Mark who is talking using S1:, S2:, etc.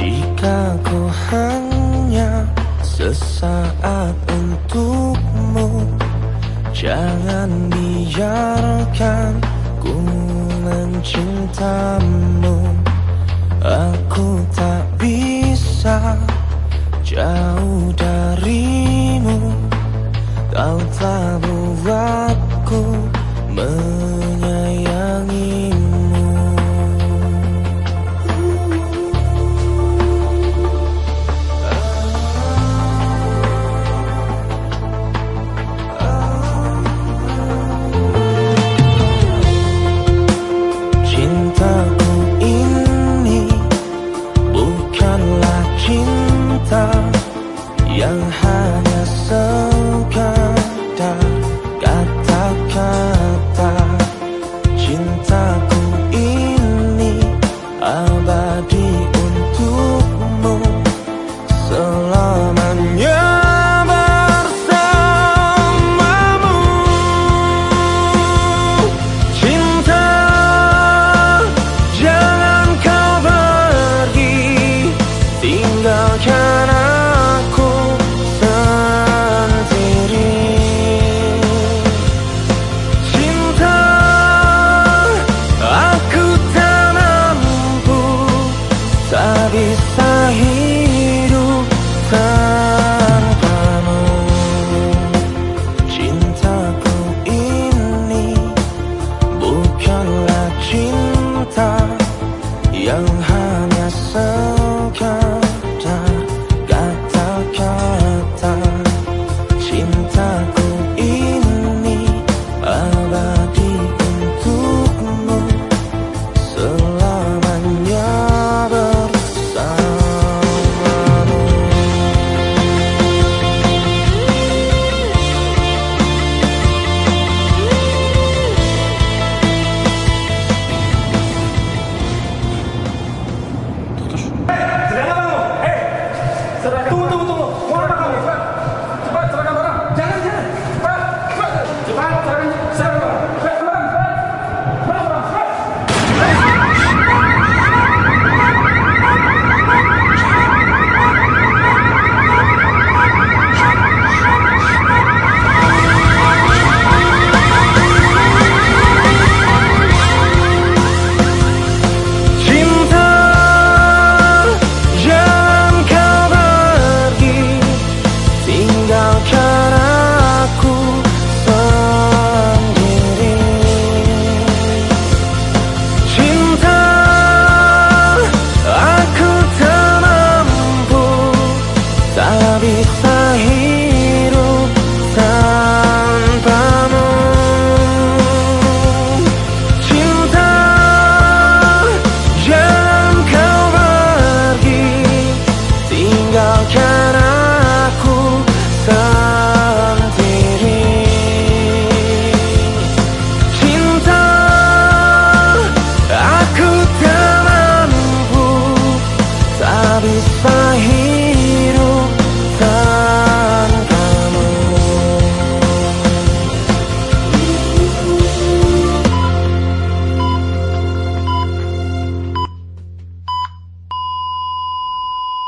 S1: Jika ku hanya sesaat untukmu Jangan biarkan ku mencintamu. Aku tak bisa jauh darimu. Kau telah buatku
S2: time. 都。